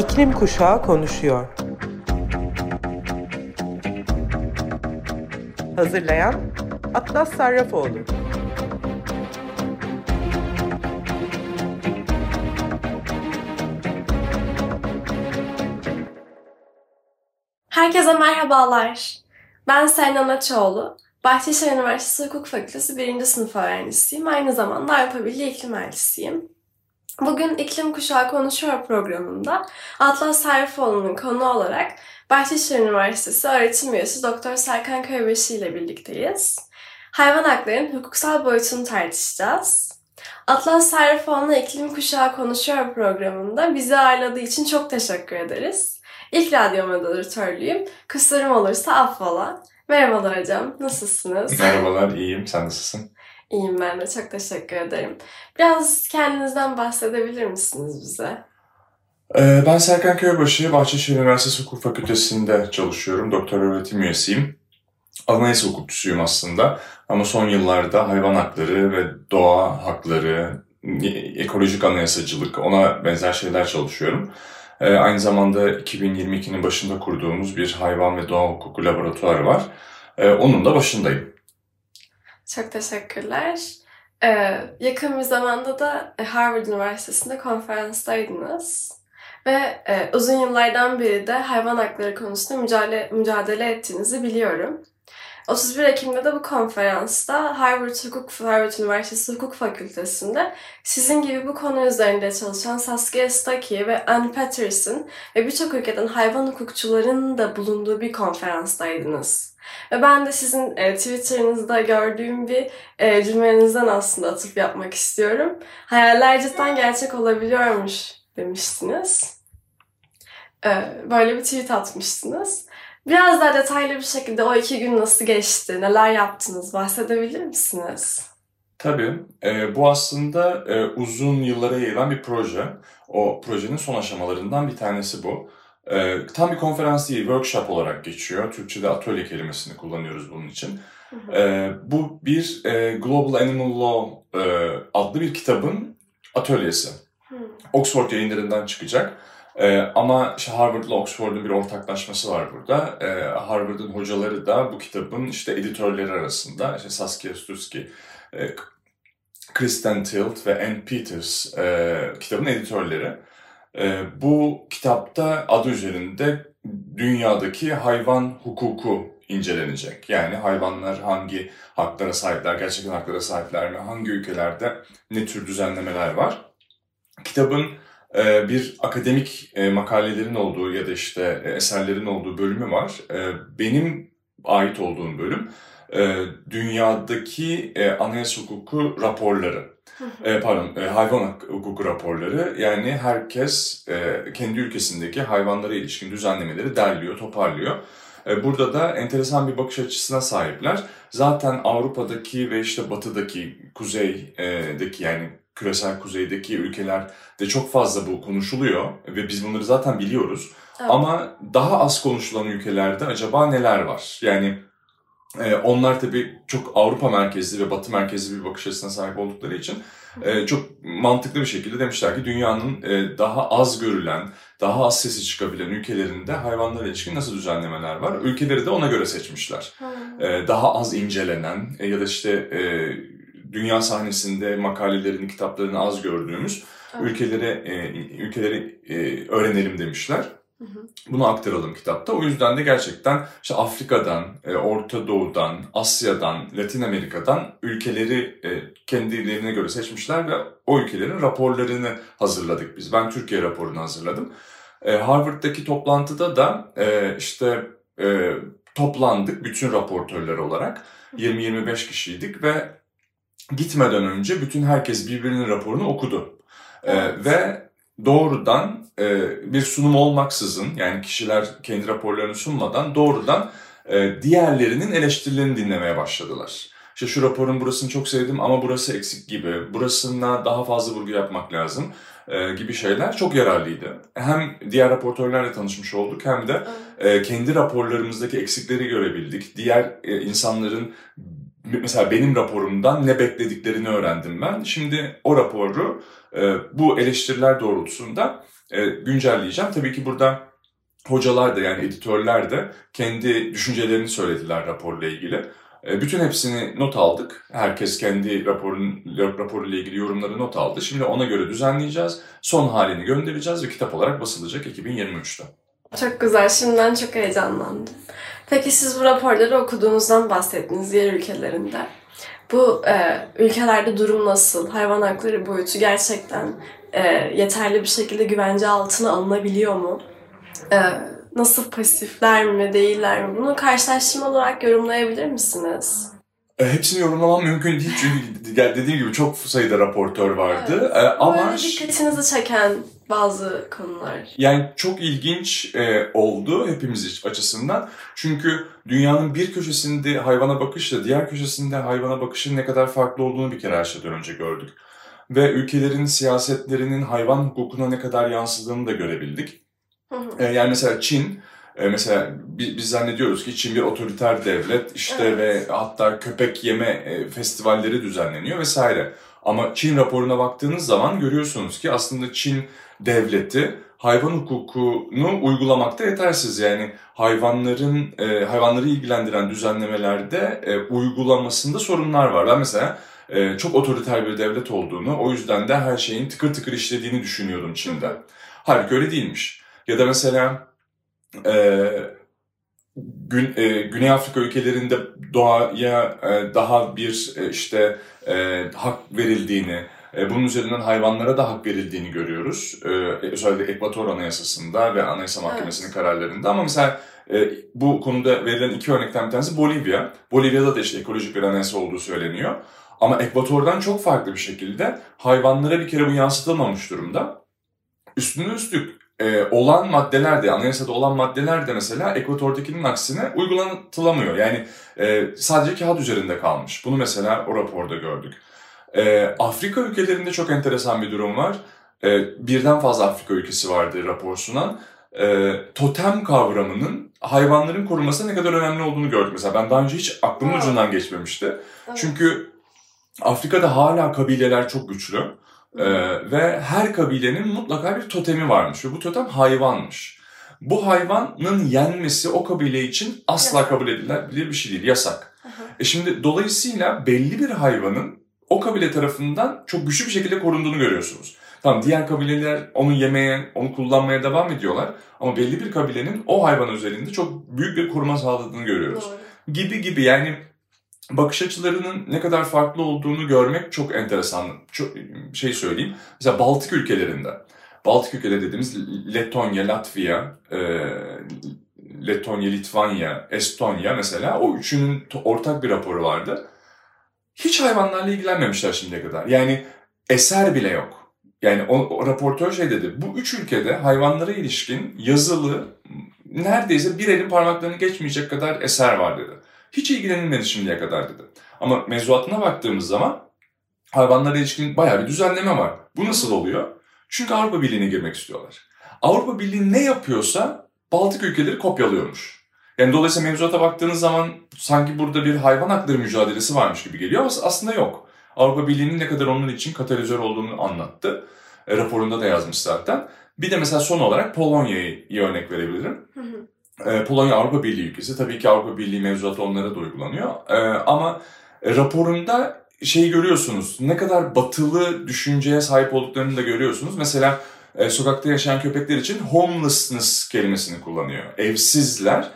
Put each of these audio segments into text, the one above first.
İklim Kuşağı konuşuyor. Hazırlayan Atlas Sarrafoğlu. Herkese merhabalar. Ben Selin Açoğlu. Bahçeşehir Üniversitesi Hukuk Fakültesi 1. sınıf öğrencisiyim. Aynı zamanda Avrupa Birliği iklim elçisiyim. Bugün İklim Kuşağı Konuşuyor programında Atlas Sarıfoğlu'nun konu olarak Bahçeşehir Üniversitesi öğretim üyesi Doktor Serkan Köybaşı ile birlikteyiz. Hayvan haklarının hukuksal boyutunu tartışacağız. Atlas Sarıfoğlu'na İklim Kuşağı Konuşuyor programında bizi ağırladığı için çok teşekkür ederiz. İlk radyo moderatörlüğüm. Kusurum olursa affola. Merhabalar hocam, nasılsınız? Merhabalar, iyiyim. Sen nasılsın? İyiyim ben de, çok teşekkür ederim. Biraz kendinizden bahsedebilir misiniz bize? Ee, ben Serkan Köybaşı, Bahçeşehir Üniversitesi Hukuk Fakültesi'nde çalışıyorum. Doktor öğretim üyesiyim. Anayasa hukukçusuyum aslında. Ama son yıllarda hayvan hakları ve doğa hakları, ekolojik anayasacılık, ona benzer şeyler çalışıyorum. Ee, aynı zamanda 2022'nin başında kurduğumuz bir hayvan ve doğa hukuku laboratuvarı var. Ee, onun da başındayım. Çok teşekkürler. Ee, yakın bir zamanda da Harvard Üniversitesi'nde konferanstaydınız. Ve e, uzun yıllardan beri de hayvan hakları konusunda mücadele, mücadele ettiğinizi biliyorum. 31 Ekim'de de bu konferansta Harvard Hukuk Harvard Üniversitesi Hukuk Fakültesi'nde sizin gibi bu konu üzerinde çalışan Saskia Stuckey ve Anne Patterson ve birçok ülkeden hayvan hukukçuların da bulunduğu bir konferanstaydınız. Ve ben de sizin e, Twitter'ınızda gördüğüm bir e, cümlenizden aslında atıf yapmak istiyorum. Hayaller cidden gerçek olabiliyormuş demiştiniz. E, böyle bir tweet atmıştınız. Biraz daha detaylı bir şekilde o iki gün nasıl geçti, neler yaptınız bahsedebilir misiniz? Tabii. E, bu aslında e, uzun yıllara yayılan bir proje. O projenin son aşamalarından bir tanesi bu. E, tam bir konferans değil, workshop olarak geçiyor. Türkçe'de atölye kelimesini kullanıyoruz bunun için. E, bu bir e, Global Animal Law e, adlı bir kitabın atölyesi. Hı. Oxford yayınlarından çıkacak. Ee, ama işte Harvard'la Oxford'un bir ortaklaşması var burada. Ee, Harvard'ın hocaları da bu kitabın işte editörleri arasında işte Saskia Stusky, e, Kristen Tilt ve Ann Peters e, kitabın editörleri. E, bu kitapta adı üzerinde dünyadaki hayvan hukuku incelenecek. Yani hayvanlar hangi haklara sahipler, gerçekten haklara sahipler mi, hangi ülkelerde ne tür düzenlemeler var. Kitabın bir akademik e, makalelerin olduğu ya da işte e, eserlerin olduğu bölümü var. Ee, benim ait olduğum bölüm e, dünyadaki anayasa hukuku raporları. pardon, hayvan hukuku raporları. Yani herkes kendi ülkesindeki hayvanlara ilişkin düzenlemeleri derliyor, toparlıyor. Burada da enteresan bir bakış açısına sahipler. Zaten Avrupa'daki ve işte batıdaki, kuzeydeki yani küresel kuzeydeki ülkelerde çok fazla bu konuşuluyor ve biz bunları zaten biliyoruz. Evet. Ama daha az konuşulan ülkelerde acaba neler var? Yani e, onlar tabii çok Avrupa merkezli ve Batı merkezli bir bakış açısına sahip oldukları için e, çok mantıklı bir şekilde demişler ki dünyanın e, daha az görülen, daha az sesi çıkabilen ülkelerinde hayvanlara ilişkin nasıl düzenlemeler var? Ülkeleri de ona göre seçmişler. E, daha az incelenen e, ya da işte e, dünya sahnesinde makalelerini, kitaplarını az gördüğümüz evet. ülkelere e, ülkeleri e, öğrenelim demişler. Bunu aktaralım kitapta. O yüzden de gerçekten işte Afrika'dan, e, Orta Doğu'dan, Asya'dan, Latin Amerika'dan ülkeleri e, kendilerine göre seçmişler ve o ülkelerin raporlarını hazırladık biz. Ben Türkiye raporunu hazırladım. E, Harvard'daki toplantıda da e, işte e, toplandık bütün raportörler olarak. 20-25 kişiydik ve gitmeden önce bütün herkes birbirinin raporunu okudu. Ee, evet. Ee, ve doğrudan e, bir sunum olmaksızın yani kişiler kendi raporlarını sunmadan doğrudan e, diğerlerinin eleştirilerini dinlemeye başladılar. İşte şu raporun burasını çok sevdim ama burası eksik gibi, burasına daha fazla vurgu yapmak lazım e, gibi şeyler çok yararlıydı. Hem diğer raportörlerle tanışmış olduk hem de e, kendi raporlarımızdaki eksikleri görebildik. Diğer e, insanların mesela benim raporumdan ne beklediklerini öğrendim ben. Şimdi o raporu e, bu eleştiriler doğrultusunda e, güncelleyeceğim. Tabii ki burada hocalar da yani editörler de kendi düşüncelerini söylediler raporla ilgili. E, bütün hepsini not aldık. Herkes kendi raporun, raporuyla ilgili yorumları not aldı. Şimdi ona göre düzenleyeceğiz. Son halini göndereceğiz ve kitap olarak basılacak 2023'te. Çok güzel. Şimdiden çok heyecanlandım. Peki siz bu raporları okuduğunuzdan bahsettiniz diğer ülkelerinde. Bu e, ülkelerde durum nasıl? Hayvan hakları boyutu gerçekten e, yeterli bir şekilde güvence altına alınabiliyor mu? E, nasıl pasifler mi, değiller mi? Bunu karşılaştırma olarak yorumlayabilir misiniz? E, hepsini yorumlamam mümkün değil çünkü dediğim gibi çok sayıda raportör vardı. Evet. E, ama dikkatinizi çeken bazı konular. Yani çok ilginç e, oldu hepimiz açısından. Çünkü dünyanın bir köşesinde hayvana bakışla diğer köşesinde hayvana bakışın ne kadar farklı olduğunu bir kere her şeyden önce gördük. Ve ülkelerin siyasetlerinin hayvan hukukuna ne kadar yansıdığını da görebildik. Hı hı. E, yani mesela Çin e, mesela biz, biz zannediyoruz ki Çin bir otoriter devlet işte evet. ve hatta köpek yeme e, festivalleri düzenleniyor vesaire. Ama Çin raporuna baktığınız zaman görüyorsunuz ki aslında Çin devleti hayvan hukukunu uygulamakta yetersiz. Yani hayvanların e, hayvanları ilgilendiren düzenlemelerde e, uygulamasında sorunlar var. Ben mesela e, çok otoriter bir devlet olduğunu, o yüzden de her şeyin tıkır tıkır işlediğini düşünüyordum Çin'de. Halbuki öyle değilmiş. Ya da mesela e, Gün, e, Güney Afrika ülkelerinde doğaya e, daha bir e, işte e, hak verildiğini, e, bunun üzerinden hayvanlara da hak verildiğini görüyoruz. E, özellikle Ekvator Anayasası'nda ve Anayasa Mahkemesi'nin evet. kararlarında. Ama mesela e, bu konuda verilen iki örnekten bir tanesi Bolivya. Bolivya'da da işte ekolojik bir anayasa olduğu söyleniyor. Ama Ekvator'dan çok farklı bir şekilde hayvanlara bir kere bu yansıtılmamış durumda. Üstüne üstlük e, olan maddeler de, anayasada olan maddeler de mesela Ekvator'dakinin aksine uygulatılamıyor. Yani e, sadece kağıt üzerinde kalmış. Bunu mesela o raporda gördük. E, Afrika ülkelerinde çok enteresan bir durum var. E, birden fazla Afrika ülkesi vardı rapor sunan. E, totem kavramının hayvanların korunması ne kadar önemli olduğunu gördük. Mesela ben daha önce hiç aklımın ucundan geçmemişti. Evet. Çünkü Afrika'da hala kabileler çok güçlü. Ee, ve her kabilenin mutlaka bir totemi varmış ve bu totem hayvanmış. Bu hayvanın yenmesi o kabile için asla kabul edilebilir bir şey değil, yasak. E şimdi dolayısıyla belli bir hayvanın o kabile tarafından çok güçlü bir şekilde korunduğunu görüyorsunuz. Tamam diğer kabileler onu yemeye, onu kullanmaya devam ediyorlar. Ama belli bir kabilenin o hayvan üzerinde çok büyük bir koruma sağladığını görüyoruz. Doğru. Gibi gibi yani bakış açılarının ne kadar farklı olduğunu görmek çok enteresan. Çok şey söyleyeyim. Mesela Baltık ülkelerinde. Baltık ülkeleri dediğimiz Letonya, Latvia, e, Letonya, Litvanya, Estonya mesela o üçünün ortak bir raporu vardı. Hiç hayvanlarla ilgilenmemişler şimdiye kadar. Yani eser bile yok. Yani o, o raportör şey dedi. Bu üç ülkede hayvanlara ilişkin yazılı neredeyse bir elin parmaklarını geçmeyecek kadar eser var dedi. Hiç ilgilenilmedi şimdiye kadar dedi. Ama mevzuatına baktığımız zaman hayvanlara ilişkin bayağı bir düzenleme var. Bu nasıl oluyor? Çünkü Avrupa Birliği'ne girmek istiyorlar. Avrupa Birliği ne yapıyorsa Baltık ülkeleri kopyalıyormuş. Yani dolayısıyla mevzuata baktığınız zaman sanki burada bir hayvan hakları mücadelesi varmış gibi geliyor ama aslında yok. Avrupa Birliği'nin ne kadar onun için katalizör olduğunu anlattı. E, raporunda da yazmış zaten. Bir de mesela son olarak Polonya'yı örnek verebilirim. Hı hı. E, Polonya Avrupa Birliği ülkesi. Tabii ki Avrupa Birliği mevzuatı onlara da uygulanıyor. E, ama raporunda şeyi görüyorsunuz. Ne kadar batılı düşünceye sahip olduklarını da görüyorsunuz. Mesela e, sokakta yaşayan köpekler için homelessness kelimesini kullanıyor. Evsizler.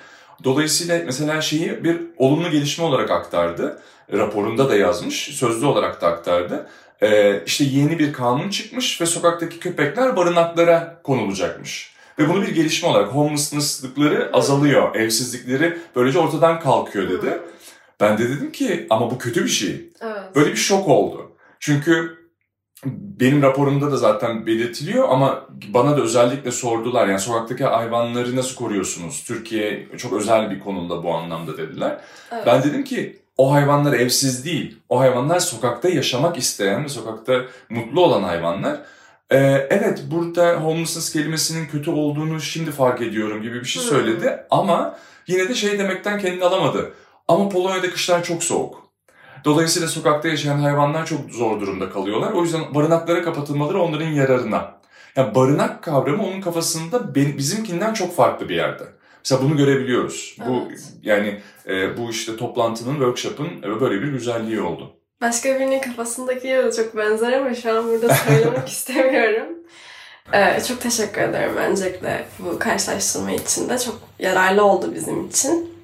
Dolayısıyla mesela şeyi bir olumlu gelişme olarak aktardı. Raporunda da yazmış, sözlü olarak da aktardı. Ee, işte yeni bir kanun çıkmış ve sokaktaki köpekler barınaklara konulacakmış. Ve bunu bir gelişme olarak homelessness'lıkları azalıyor, evsizlikleri böylece ortadan kalkıyor dedi. Ben de dedim ki ama bu kötü bir şey. Evet. Böyle bir şok oldu. Çünkü benim raporumda da zaten belirtiliyor ama bana da özellikle sordular. Yani sokaktaki hayvanları nasıl koruyorsunuz? Türkiye çok özel bir konumda bu anlamda dediler. Evet. Ben dedim ki o hayvanlar evsiz değil. O hayvanlar sokakta yaşamak isteyen ve sokakta mutlu olan hayvanlar. Ee, evet burada homelessness kelimesinin kötü olduğunu şimdi fark ediyorum gibi bir şey söyledi. Hmm. Ama yine de şey demekten kendini alamadı. Ama Polonya'da kışlar çok soğuk. Dolayısıyla sokakta yaşayan hayvanlar çok zor durumda kalıyorlar. O yüzden barınaklara kapatılmaları onların yararına. Yani barınak kavramı onun kafasında bizimkinden çok farklı bir yerde. Mesela bunu görebiliyoruz. Evet. Bu yani e, bu işte toplantının, workshop'ın e, böyle bir güzelliği oldu. Başka birinin kafasındaki de çok benzer ama şu an burada söylemek istemiyorum. Ee, çok teşekkür ederim öncelikle bu karşılaştırma için de. Çok yararlı oldu bizim için.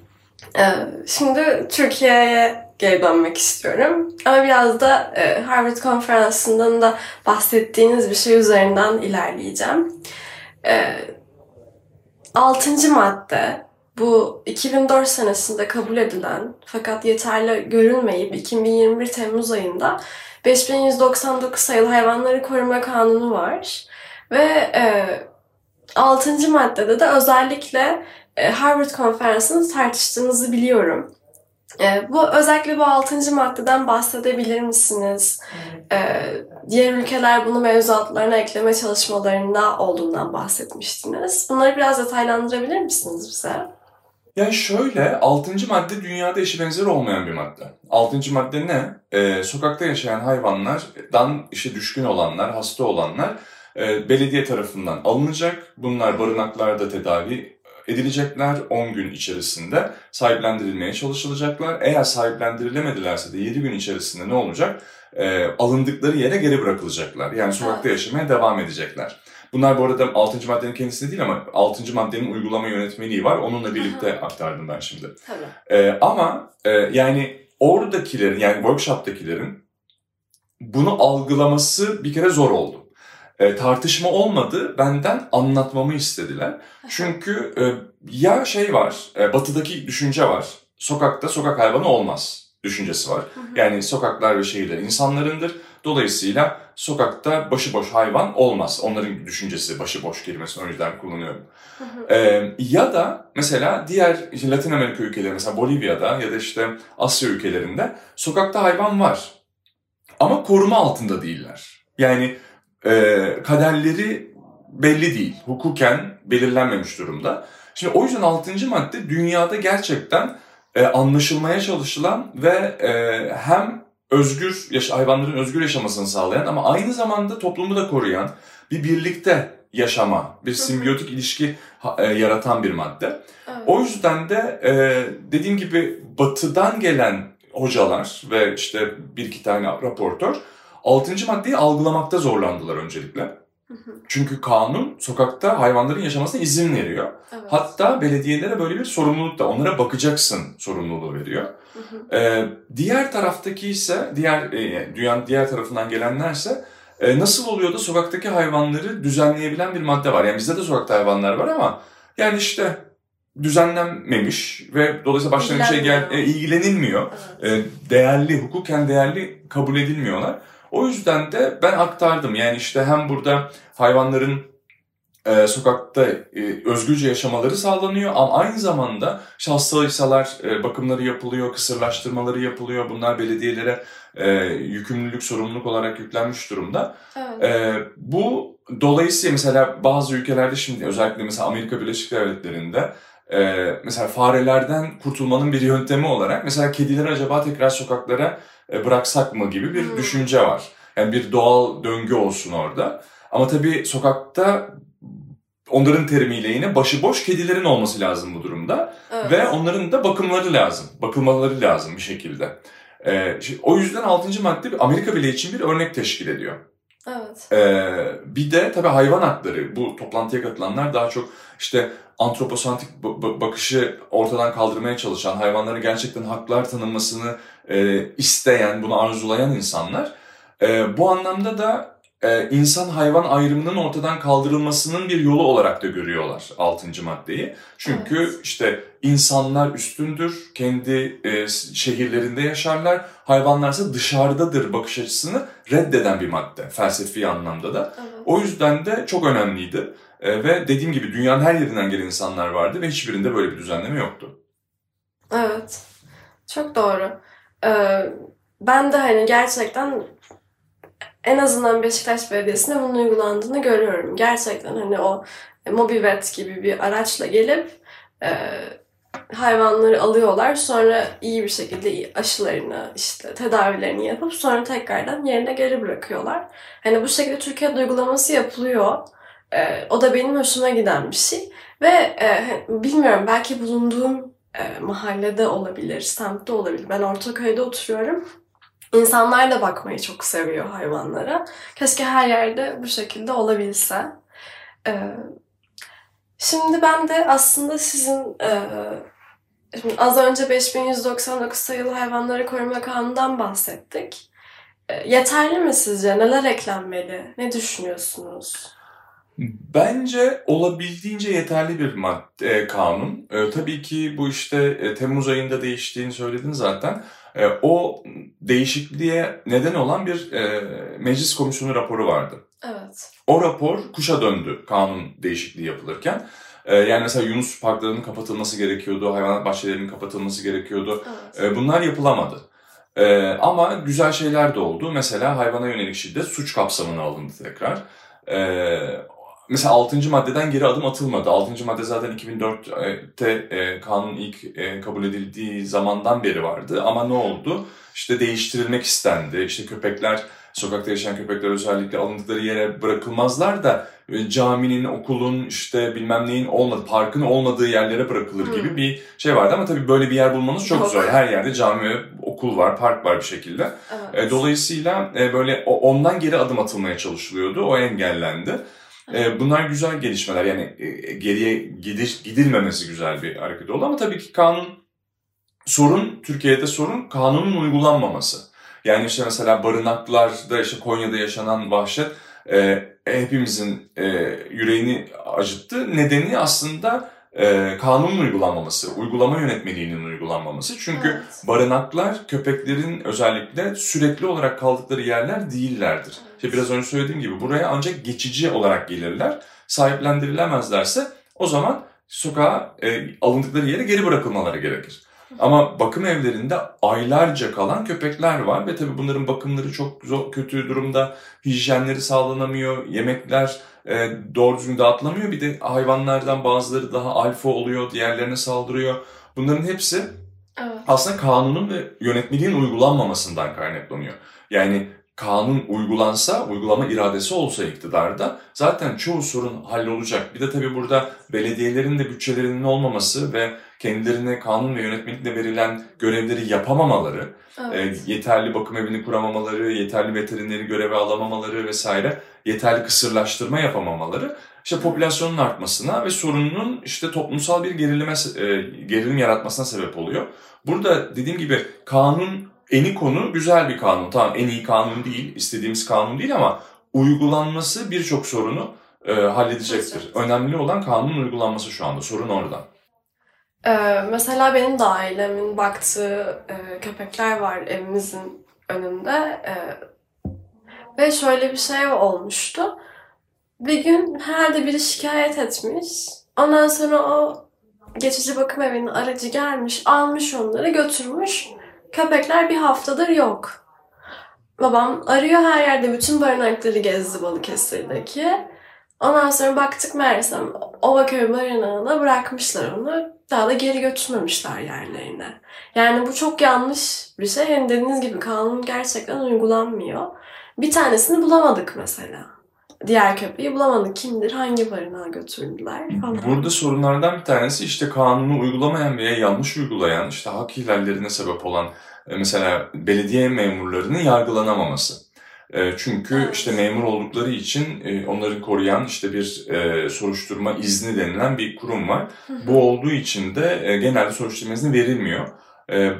Ee, şimdi Türkiye'ye geri dönmek istiyorum. Ama biraz da e, Harvard konferansından da bahsettiğiniz bir şey üzerinden ilerleyeceğim. E, altıncı madde bu 2004 senesinde kabul edilen fakat yeterli görülmeyip 2021 Temmuz ayında 5199 sayılı hayvanları koruma kanunu var. Ve e, 6. maddede de özellikle e, Harvard konferansını tartıştığınızı biliyorum. E, bu özellikle bu 6. maddeden bahsedebilir misiniz? E, diğer ülkeler bunu mevzuatlarına ekleme çalışmalarında olduğundan bahsetmiştiniz. Bunları biraz detaylandırabilir misiniz bize? Yani şöyle, 6. madde dünyada eşi benzeri olmayan bir madde. 6. madde ne? Ee, sokakta yaşayan hayvanlardan işe düşkün olanlar, hasta olanlar e, belediye tarafından alınacak. Bunlar barınaklarda tedavi edilecekler 10 gün içerisinde sahiplendirilmeye çalışılacaklar. Eğer sahiplendirilemedilerse de 7 gün içerisinde ne olacak? E, alındıkları yere geri bırakılacaklar. Yani sokakta yaşamaya devam edecekler. Bunlar bu arada 6. maddenin kendisi değil ama 6. maddenin uygulama yönetmeliği var. Onunla birlikte aktardım ben şimdi. Tabii. E, ama e, yani oradakilerin yani workshop'takilerin bunu algılaması bir kere zor oldu e, tartışma olmadı. Benden anlatmamı istediler. Çünkü e, ya şey var, e, batıdaki düşünce var. Sokakta sokak hayvanı olmaz düşüncesi var. Yani sokaklar ve şehirler insanlarındır. Dolayısıyla sokakta başıboş hayvan olmaz. Onların düşüncesi başıboş kelimesini yüzden kullanıyorum. Ee, ya da mesela diğer işte Latin Amerika ülkeleri mesela Bolivya'da ya da işte Asya ülkelerinde sokakta hayvan var. Ama koruma altında değiller. Yani e, kaderleri belli değil. Hukuken belirlenmemiş durumda. Şimdi o yüzden 6. madde dünyada gerçekten e, anlaşılmaya çalışılan ve e, hem özgür yaş hayvanların özgür yaşamasını sağlayan ama aynı zamanda toplumu da koruyan bir birlikte yaşama, bir simbiyotik ilişki e, yaratan bir madde. Evet. O yüzden de e, dediğim gibi batıdan gelen hocalar ve işte bir iki tane raportör Altıncı maddeyi algılamakta zorlandılar öncelikle. Çünkü kanun sokakta hayvanların yaşamasına izin veriyor. Evet. Hatta belediyelere böyle bir sorumluluk da onlara bakacaksın sorumluluğu veriyor. Ee, diğer taraftaki ise diğer e, dünyanın diğer tarafından gelenlerse e, nasıl oluyor da sokaktaki hayvanları düzenleyebilen bir madde var. Yani bizde de sokakta hayvanlar var ama yani işte düzenlenmemiş ve dolayısıyla başlarına bir şey gel, e, ilgilenilmiyor. Evet. E, değerli, hukuken değerli kabul edilmiyorlar. O yüzden de ben aktardım. Yani işte hem burada hayvanların e, sokakta e, özgürce yaşamaları sağlanıyor ama aynı zamanda işte e, bakımları yapılıyor, kısırlaştırmaları yapılıyor. Bunlar belediyelere e, yükümlülük, sorumluluk olarak yüklenmiş durumda. Evet. E, bu dolayısıyla mesela bazı ülkelerde şimdi özellikle mesela Amerika Birleşik Devletleri'nde e, mesela farelerden kurtulmanın bir yöntemi olarak mesela kedileri acaba tekrar sokaklara e, bıraksak mı gibi bir hmm. düşünce var. Yani bir doğal döngü olsun orada. Ama tabii sokakta onların terimiyle yine başıboş kedilerin olması lazım bu durumda. Evet. Ve onların da bakımları lazım. Bakılmaları lazım bir şekilde. Ee, o yüzden 6. madde Amerika bile için bir örnek teşkil ediyor. Evet. Ee, bir de tabii hayvan hakları. Bu toplantıya katılanlar daha çok işte antroposantrik bakışı ortadan kaldırmaya çalışan, hayvanlara gerçekten haklar tanınmasını e, isteyen, bunu arzulayan insanlar. E, bu anlamda da insan hayvan ayrımının ortadan kaldırılmasının bir yolu olarak da görüyorlar 6. maddeyi. Çünkü evet. işte insanlar üstündür, kendi e, şehirlerinde yaşarlar, hayvanlarsa dışarıdadır bakış açısını reddeden bir madde felsefi anlamda da. Evet. O yüzden de çok önemliydi. E, ve dediğim gibi dünyanın her yerinden gelen insanlar vardı ve hiçbirinde böyle bir düzenleme yoktu. Evet, çok doğru. Ee, ben de hani gerçekten en azından Beşiktaş Belediyesi'nde bunun uygulandığını görüyorum. Gerçekten hani o Mobivet gibi bir araçla gelip e, hayvanları alıyorlar. Sonra iyi bir şekilde aşılarını, işte tedavilerini yapıp sonra tekrardan yerine geri bırakıyorlar. Hani bu şekilde Türkiye'de uygulaması yapılıyor. E, o da benim hoşuma giden bir şey. Ve e, bilmiyorum belki bulunduğum e, mahallede olabilir, semtte olabilir. Ben Ortaköy'de oturuyorum. İnsanlar da bakmayı çok seviyor hayvanlara. Keşke her yerde bu şekilde olabilse. E, şimdi ben de aslında sizin e, şimdi az önce 5199 sayılı hayvanları koruma kanunundan bahsettik. E, yeterli mi sizce? Neler eklenmeli? Ne düşünüyorsunuz? Bence olabildiğince yeterli bir madde, e, kanun. E, tabii ki bu işte e, Temmuz ayında değiştiğini söyledin zaten. E, o değişikliğe neden olan bir e, meclis komisyonu raporu vardı. Evet. O rapor kuşa döndü kanun değişikliği yapılırken. E, yani mesela Yunus parklarının kapatılması gerekiyordu, hayvanat bahçelerinin kapatılması gerekiyordu. Evet. E, bunlar yapılamadı. E, ama güzel şeyler de oldu. Mesela hayvana yönelik şiddet suç kapsamına alındı tekrar. E, mesela 6. maddeden geri adım atılmadı. 6. madde zaten 2004'te e, kanun ilk e, kabul edildiği zamandan beri vardı. Ama ne oldu? İşte değiştirilmek istendi. İşte köpekler, sokakta yaşayan köpekler özellikle alındıkları yere bırakılmazlar da e, caminin, okulun, işte bilmem neyin olmadığı, parkın olmadığı yerlere bırakılır Hmm. gibi bir şey vardı. Ama tabii böyle bir yer bulmanız çok zor. Her yerde cami okul var, park var bir şekilde. Evet. E, Dolayısıyla e, böyle ondan geri adım atılmaya çalışılıyordu. O engellendi. E, Bunlar güzel gelişmeler. Yani e, geriye gidiş, gidilmemesi güzel bir hareket oldu. Ama tabii ki kanun, sorun, Türkiye'de sorun kanunun uygulanmaması. Yani işte mesela barınaklarda, işte Konya'da yaşanan vahşet e, hepimizin e, yüreğini acıttı. Nedeni aslında e, kanunun uygulanmaması, uygulama yönetmeliğinin uygulanmaması. Çünkü Evet. barınaklar köpeklerin özellikle sürekli olarak kaldıkları yerler değillerdir. İşte biraz önce söylediğim gibi buraya ancak geçici olarak gelirler. Sahiplendirilemezlerse o zaman sokağa e, alındıkları yere geri bırakılmaları gerekir. Ama bakım evlerinde aylarca kalan köpekler var ve tabii bunların bakımları çok zor, kötü durumda. Hijyenleri sağlanamıyor, yemekler e, doğru düzgün dağıtılamıyor. Bir de hayvanlardan bazıları daha alfa oluyor, diğerlerine saldırıyor. Bunların hepsi Evet. aslında kanunun ve yönetmeliğin uygulanmamasından kaynaklanıyor. Yani kanun uygulansa, uygulama iradesi olsa iktidarda zaten çoğu sorun hallolacak. Bir de tabii burada belediyelerin de bütçelerinin olmaması ve kendilerine kanun ve yönetmelikle verilen görevleri yapamamaları, Evet. e, yeterli bakım evini kuramamaları, yeterli veterineri göreve alamamaları vesaire, yeterli kısırlaştırma yapamamaları işte popülasyonun artmasına ve sorunun işte toplumsal bir gerilime, e, gerilim yaratmasına sebep oluyor. Burada dediğim gibi kanun eni konu güzel bir kanun. Tamam en iyi kanun değil, istediğimiz kanun değil ama uygulanması birçok sorunu e, halledecektir. Önemli olan kanunun uygulanması şu anda. Sorun orada. Ee, mesela benim de ailemin baktığı e, köpekler var evimizin önünde. E, ve şöyle bir şey olmuştu. Bir gün herhalde biri şikayet etmiş. Ondan sonra o geçici bakım evinin aracı gelmiş, almış onları götürmüş. Köpekler bir haftadır yok. Babam arıyor her yerde bütün barınakları gezdi Balıkesir'deki. Ondan sonra baktık meğersem Ovaköy barınağına bırakmışlar onu. Daha da geri götürmemişler yerlerine. Yani bu çok yanlış bir şey. Yani dediğiniz gibi kanun gerçekten uygulanmıyor. Bir tanesini bulamadık mesela. Diğer köpeği bulamadık. Kimdir, hangi barınağa götürdüler falan. Burada sorunlardan bir tanesi işte kanunu uygulamayan veya yanlış uygulayan, işte hak ihlallerine sebep olan e, mesela belediye memurlarının yargılanamaması. E, Çünkü Evet. işte memur oldukları için e, onları koruyan işte bir e, soruşturma izni denilen bir kurum var. Bu olduğu için de e, genelde soruşturma izni verilmiyor.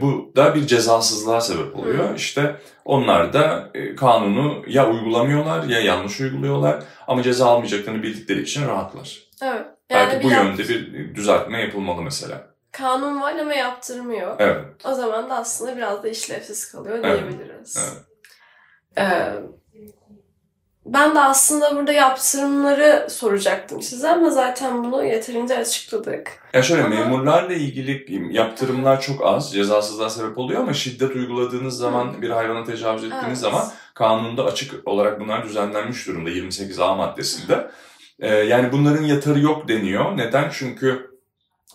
Bu da bir cezasızlığa sebep oluyor. İşte onlar da kanunu ya uygulamıyorlar ya yanlış uyguluyorlar ama ceza almayacaklarını bildikleri için rahatlar. Evet. Yani Belki bu yönde bir düzeltme yapılmalı mesela. kanun var ama yaptırmıyor. Evet. O zaman da aslında biraz da işlevsiz kalıyor Evet, diyebiliriz. evet. Ee, ben de aslında burada yaptırımları soracaktım size ama zaten bunu yeterince açıkladık. Ya şöyle Ama- memurlarla ilgili yaptırımlar çok az, cezasızlığa sebep oluyor ama şiddet uyguladığınız zaman, bir hayvana tecavüz ettiğiniz Evet. zaman kanunda açık olarak bunlar düzenlenmiş durumda 28A maddesinde. Ee, yani bunların yatarı yok deniyor. Neden? Çünkü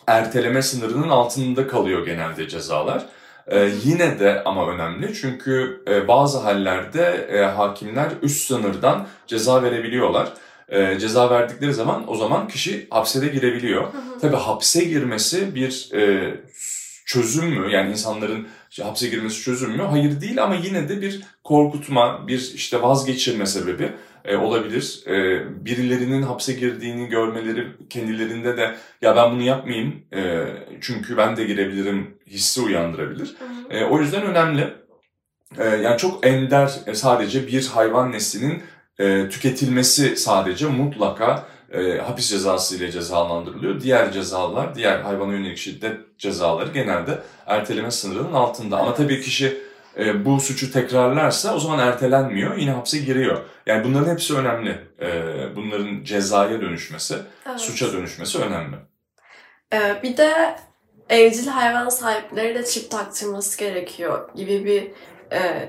erteleme sınırının altında kalıyor genelde cezalar. Ee, yine de ama önemli çünkü e, bazı hallerde e, hakimler üst sınırdan ceza verebiliyorlar. e, ceza verdikleri zaman o zaman kişi hapse de girebiliyor. Tabii hapse girmesi bir e, çözüm mü? Yani insanların işte hapse girmesi çözüm mü? Hayır değil ama yine de bir korkutma, bir işte vazgeçirme sebebi e, olabilir. E, birilerinin hapse girdiğini görmeleri kendilerinde de ya ben bunu yapmayayım e, çünkü ben de girebilirim hissi uyandırabilir. E, o yüzden önemli. E, yani çok ender e, sadece bir hayvan neslinin e, tüketilmesi sadece mutlaka e, hapis cezası ile cezalandırılıyor. Diğer cezalar, diğer hayvana yönelik şiddet cezaları genelde erteleme sınırının altında. Ama tabii kişi e, bu suçu tekrarlarsa o zaman ertelenmiyor, yine hapse giriyor. Yani bunların hepsi önemli. E, bunların cezaya dönüşmesi, Evet. suça dönüşmesi önemli. Ee, bir de evcil hayvan sahipleri de çip taktırması gerekiyor gibi bir e,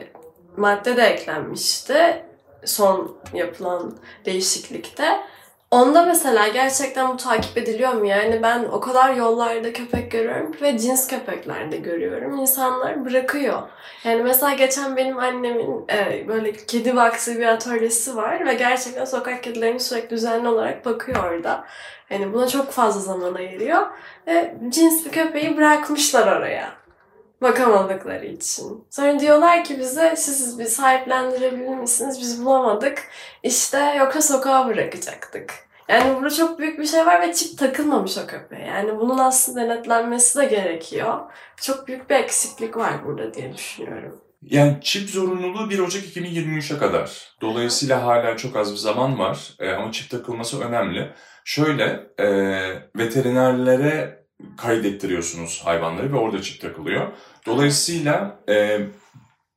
madde de eklenmişti son yapılan değişiklikte. Onda mesela gerçekten bu takip ediliyor mu? Yani ben o kadar yollarda köpek görüyorum ve cins köpekler de görüyorum. İnsanlar bırakıyor. Yani mesela geçen benim annemin e, böyle kedi baksı bir atölyesi var ve gerçekten sokak kedilerini sürekli düzenli olarak bakıyor orada. Hani buna çok fazla zaman ayırıyor. Ve cins bir köpeği bırakmışlar oraya. Bakamadıkları için. Sonra diyorlar ki bize siz bir sahiplendirebilir misiniz? Biz bulamadık. İşte yoksa sokağa bırakacaktık. Yani burada çok büyük bir şey var ve çip takılmamış o köpeğe. Yani bunun aslında denetlenmesi de gerekiyor. Çok büyük bir eksiklik var burada diye düşünüyorum. Yani çip zorunluluğu 1 Ocak 2023'e kadar. Dolayısıyla hala çok az bir zaman var E, ama çip takılması önemli. Şöyle e, veterinerlere kaydettiriyorsunuz hayvanları ve orada çip takılıyor. Dolayısıyla e,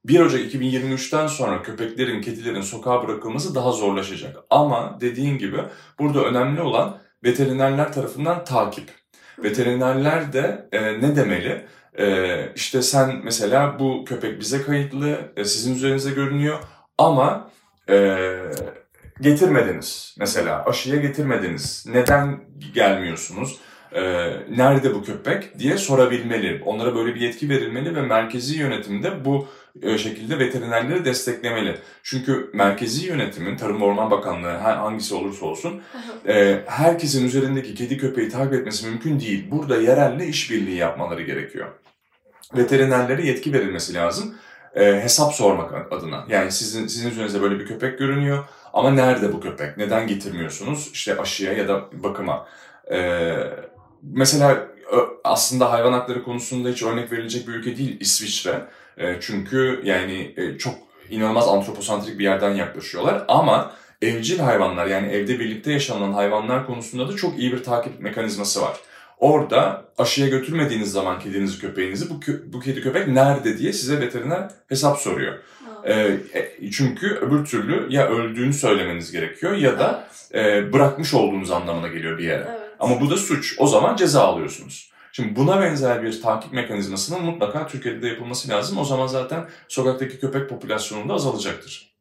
1 Ocak 2023'ten sonra köpeklerin, kedilerin sokağa bırakılması daha zorlaşacak. Ama dediğin gibi burada önemli olan veterinerler tarafından takip. Veterinerler de e, ne demeli? E, işte sen mesela bu köpek bize kayıtlı, e, sizin üzerinize görünüyor ama e, getirmediniz mesela aşıya getirmediniz. Neden gelmiyorsunuz? E, nerede bu köpek diye sorabilmeli. Onlara böyle bir yetki verilmeli ve merkezi yönetimde bu e, şekilde veterinerleri desteklemeli. Çünkü merkezi yönetimin, Tarım ve Orman Bakanlığı hangisi olursa olsun e, herkesin üzerindeki kedi köpeği takip etmesi mümkün değil. Burada yerelle işbirliği yapmaları gerekiyor. Veterinerlere yetki verilmesi lazım. E, hesap sormak adına. Yani sizin sizin üzerinizde böyle bir köpek görünüyor ama nerede bu köpek? Neden getirmiyorsunuz? İşte aşıya ya da bakıma. E, mesela aslında hayvan hakları konusunda hiç örnek verilecek bir ülke değil İsviçre. E, çünkü yani e, çok inanılmaz antroposantrik bir yerden yaklaşıyorlar ama evcil hayvanlar yani evde birlikte yaşanan hayvanlar konusunda da çok iyi bir takip mekanizması var. Orada aşıya götürmediğiniz zaman kedinizi köpeğinizi bu, kö- bu kedi köpek nerede diye size veteriner hesap soruyor. E, e, çünkü öbür türlü ya öldüğünü söylemeniz gerekiyor ya da e, bırakmış olduğunuz anlamına geliyor bir yere. Evet. Ama bu da suç. O zaman ceza alıyorsunuz. Şimdi buna benzer bir takip mekanizmasının mutlaka Türkiye'de de yapılması lazım. O zaman zaten sokaktaki köpek popülasyonu da azalacaktır.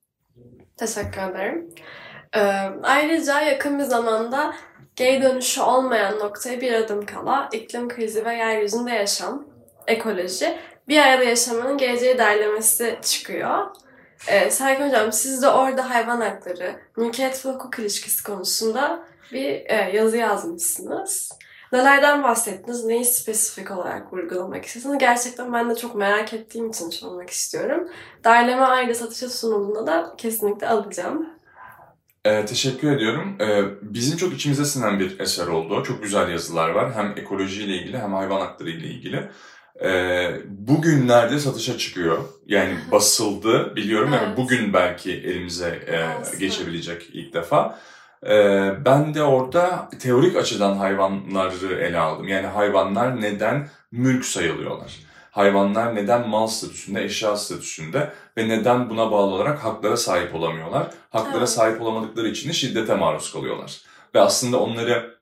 Teşekkür ederim. Ee, ayrıca yakın bir zamanda geri dönüşü olmayan noktaya bir adım kala iklim krizi ve yeryüzünde yaşam, ekoloji, bir arada yaşamanın geleceği derlemesi çıkıyor. Ee, Serkan Hocam siz de orada hayvan hakları, mülkiyet ve hukuk ilişkisi konusunda bir e, yazı yazmışsınız. Nelerden bahsettiniz? Neyi spesifik olarak vurgulamak istediniz? Gerçekten ben de çok merak ettiğim için sormak istiyorum. Derleme ayrı satışa sunulduğunda da kesinlikle alacağım. Ee, teşekkür ediyorum. Ee, bizim çok içimize sinen bir eser oldu. Çok güzel yazılar var. Hem ekolojiyle ilgili hem hayvan hakları ile ilgili. Ee, bugünlerde satışa çıkıyor. Yani basıldı biliyorum ama Evet. bugün belki elimize e, geçebilecek ilk defa. Ee, ben de orada teorik açıdan hayvanları ele aldım. Yani hayvanlar neden mülk sayılıyorlar? Hayvanlar neden mal statüsünde, eşya statüsünde ve neden buna bağlı olarak haklara sahip olamıyorlar? Haklara Evet. sahip olamadıkları için de şiddete maruz kalıyorlar. Ve aslında onları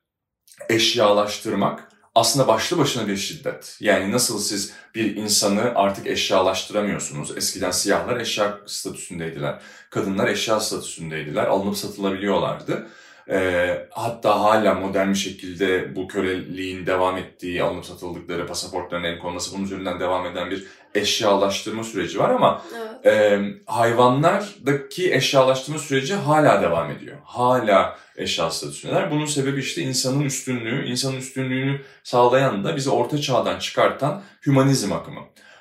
eşyalaştırmak aslında başlı başına bir şiddet. Yani nasıl siz bir insanı artık eşyalaştıramıyorsunuz. Eskiden siyahlar eşya statüsündeydiler. Kadınlar eşya statüsündeydiler. Alınıp satılabiliyorlardı. E, hatta hala modern bir şekilde bu köleliğin devam ettiği, alınıp satıldıkları, pasaportların el konması bunun üzerinden devam eden bir eşyalaştırma süreci var ama Evet. e, hayvanlardaki eşyalaştırma süreci hala devam ediyor. Hala eşya statüsündeler. Bunun sebebi işte insanın üstünlüğü, insanın üstünlüğünü sağlayan da bizi orta çağdan çıkartan hümanizm akımı.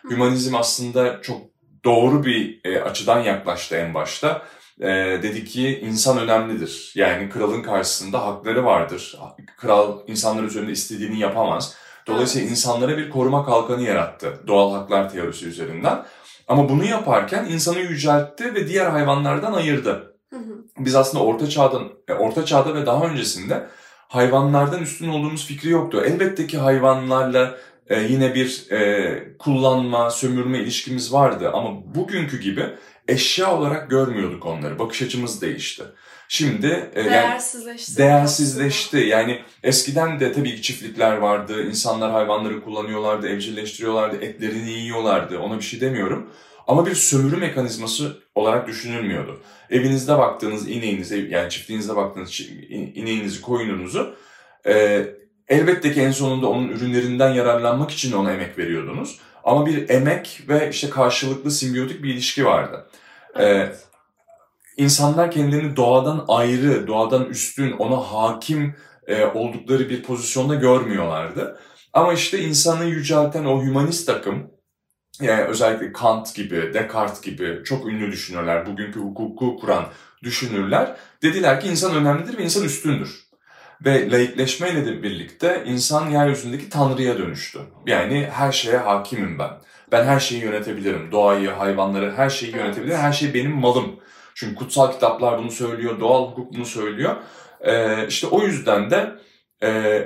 Hümanizm aslında çok doğru bir e, açıdan yaklaştı en başta. E, dedi ki insan önemlidir. Yani kralın karşısında hakları vardır. Kral insanlar üzerinde istediğini yapamaz. Dolayısıyla insanlara bir koruma kalkanı yarattı doğal haklar teorisi üzerinden. Ama bunu yaparken insanı yüceltti ve diğer hayvanlardan ayırdı. Biz aslında orta çağdan, e, orta çağda ve daha öncesinde hayvanlardan üstün olduğumuz fikri yoktu. Elbette ki hayvanlarla e, yine bir e, kullanma, sömürme ilişkimiz vardı ama bugünkü gibi eşya olarak görmüyorduk onları. Bakış açımız değişti. Şimdi e, yani Değersizleşti. değersizleşti. Yani eskiden de tabii ki çiftlikler vardı. İnsanlar hayvanları kullanıyorlardı, evcilleştiriyorlardı, etlerini yiyorlardı. Ona bir şey demiyorum. Ama bir sömürü mekanizması olarak düşünülmüyordu. Evinizde baktığınız ineğinizi, yani çiftliğinizde baktığınız ineğinizi, koyununuzu e, elbette ki en sonunda onun ürünlerinden yararlanmak için ona emek veriyordunuz. Ama bir emek ve işte karşılıklı simbiyotik bir ilişki vardı. Evet. İnsanlar kendilerini doğadan ayrı, doğadan üstün, ona hakim e, oldukları bir pozisyonda görmüyorlardı. Ama işte insanı yücelten o hümanist takım, yani özellikle Kant gibi, Descartes gibi çok ünlü düşünürler, bugünkü hukuku kuran düşünürler, dediler ki insan önemlidir ve insan üstündür. Ve laikleşmeyle de birlikte insan yeryüzündeki tanrıya dönüştü. Yani her şeye hakimim ben. Ben her şeyi yönetebilirim. Doğayı, hayvanları, her şeyi yönetebilirim. Her şey benim malım. Çünkü kutsal kitaplar bunu söylüyor, doğal hukuk bunu söylüyor. Ee, işte o yüzden de e,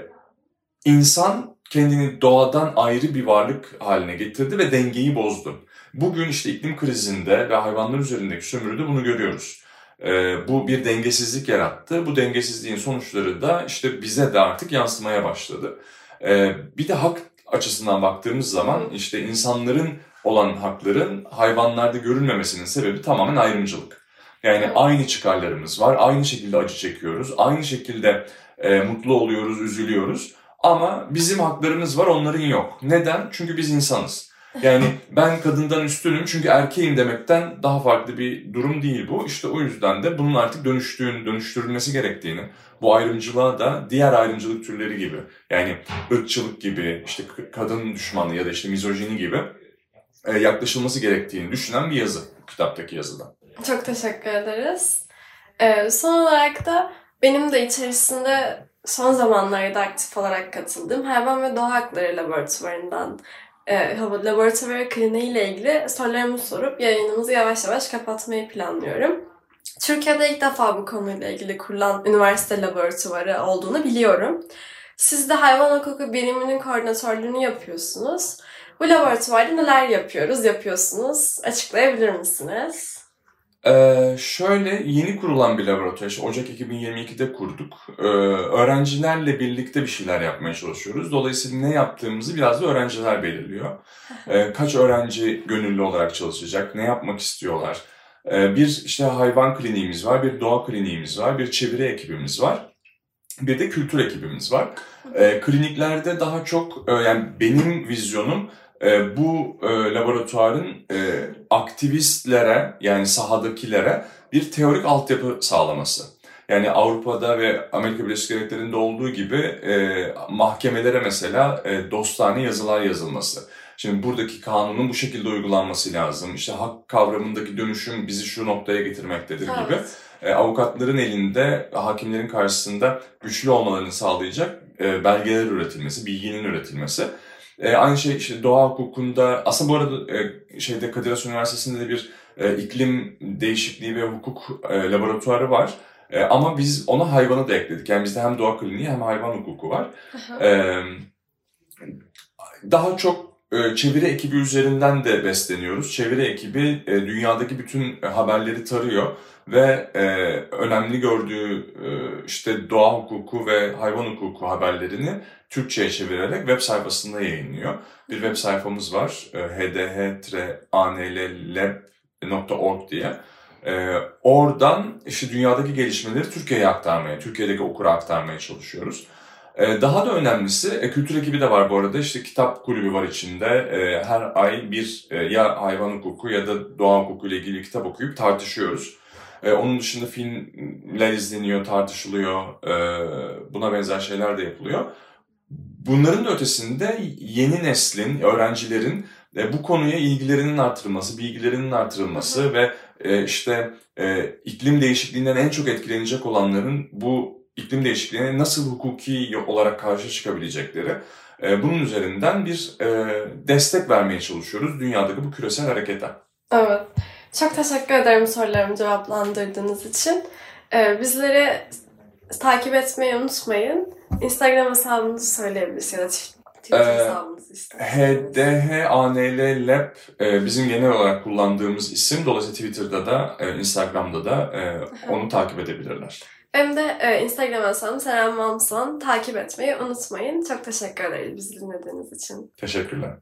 insan kendini doğadan ayrı bir varlık haline getirdi ve dengeyi bozdu. Bugün işte iklim krizinde ve hayvanlar üzerindeki sömürüde bunu görüyoruz. Ee, bu bir dengesizlik yarattı. Bu dengesizliğin sonuçları da işte bize de artık yansımaya başladı. Ee, bir de hak açısından baktığımız zaman işte insanların olan hakların hayvanlarda görülmemesinin sebebi tamamen ayrımcılık. Yani aynı çıkarlarımız var, aynı şekilde acı çekiyoruz, aynı şekilde e, mutlu oluyoruz, üzülüyoruz. Ama bizim haklarımız var, onların yok. Neden? Çünkü biz insanız. Yani ben kadından üstünüm çünkü erkeğim demekten daha farklı bir durum değil bu. İşte o yüzden de bunun artık dönüştüğünü, dönüştürülmesi gerektiğini, bu ayrımcılığa da diğer ayrımcılık türleri gibi, yani ırkçılık gibi, işte kadın düşmanlığı ya da işte mizojini gibi e, yaklaşılması gerektiğini düşünen bir yazı, kitaptaki yazıda. Çok teşekkür ederiz. Ee, son olarak da benim de içerisinde son zamanlarda aktif olarak katıldığım Hayvan ve Doğa Hakları Laboratuvarı'ndan e, laboratuvar kliniği ile ilgili sorularımı sorup yayınımızı yavaş yavaş kapatmayı planlıyorum. Türkiye'de ilk defa bu konuyla ilgili kurulan üniversite laboratuvarı olduğunu biliyorum. Siz de hayvan hukuku biriminin koordinatörlüğünü yapıyorsunuz. Bu laboratuvarda neler yapıyoruz, yapıyorsunuz? Açıklayabilir misiniz? Ee, şöyle yeni kurulan bir laboratuvar. İşte Ocak 2022'de kurduk. Ee, öğrencilerle birlikte bir şeyler yapmaya çalışıyoruz. Dolayısıyla ne yaptığımızı biraz da öğrenciler belirliyor. Ee, kaç öğrenci gönüllü olarak çalışacak, ne yapmak istiyorlar. Ee, bir işte hayvan kliniğimiz var, bir doğa kliniğimiz var, bir çeviri ekibimiz var. Bir de kültür ekibimiz var. Ee, kliniklerde daha çok e, yani benim vizyonum e, bu e, laboratuvarın e, aktivistlere yani sahadakilere bir teorik altyapı sağlaması. Yani Avrupa'da ve Amerika Birleşik Devletleri'nde olduğu gibi e, mahkemelere mesela e, dostane yazılar yazılması. Şimdi buradaki kanunun bu şekilde uygulanması lazım. İşte hak kavramındaki dönüşüm bizi şu noktaya getirmektedir gibi. Evet. E, avukatların elinde, hakimlerin karşısında güçlü olmalarını sağlayacak e, belgeler üretilmesi, bilginin üretilmesi. E, aynı şey işte doğa hukukunda, aslında bu arada e, şeyde Kadir Has Üniversitesi'nde de bir e, iklim değişikliği ve hukuk e, laboratuvarı var. E, ama biz ona hayvanı da ekledik. Yani bizde hem doğa kliniği hem hayvan hukuku var. Ee, daha çok e, çeviri ekibi üzerinden de besleniyoruz. Çeviri ekibi e, dünyadaki bütün haberleri tarıyor ve e, önemli gördüğü e, işte doğa hukuku ve hayvan hukuku haberlerini Türkçe'ye çevirerek web sayfasında yayınlıyor. Bir web sayfamız var hdh-anll.org diye. E, oradan işte dünyadaki gelişmeleri Türkiye'ye aktarmaya, Türkiye'deki okura aktarmaya çalışıyoruz. E, daha da önemlisi e, kültür ekibi de var bu arada. İşte kitap kulübü var içinde. E, her ay bir e, ya hayvan hukuku ya da doğa hukuku ile ilgili kitap okuyup tartışıyoruz. E, onun dışında filmler izleniyor, tartışılıyor. Buna benzer şeyler de yapılıyor. Bunların da ötesinde yeni neslin, öğrencilerin e, bu konuya ilgilerinin artırılması, bilgilerinin artırılması ve işte iklim değişikliğinden en çok etkilenecek olanların bu iklim değişikliğine nasıl hukuki olarak karşı çıkabilecekleri e, bunun üzerinden bir e, destek vermeye çalışıyoruz dünyadaki bu küresel harekete. Evet. Çok teşekkür ederim sorularımı cevaplandırdığınız için. Ee, bizleri takip etmeyi unutmayın. Instagram hesabınızı söyleyebilirsiniz ya da Twitter ee, hesabınızı isterseniz. HDHANL Lab e, bizim genel olarak kullandığımız isim. Dolayısıyla Twitter'da da, e, Instagram'da da e, onu takip edebilirler. Hem de e, Instagram hesabım Seren Mamson takip etmeyi unutmayın. Çok teşekkür ederiz bizi dinlediğiniz için. Teşekkürler.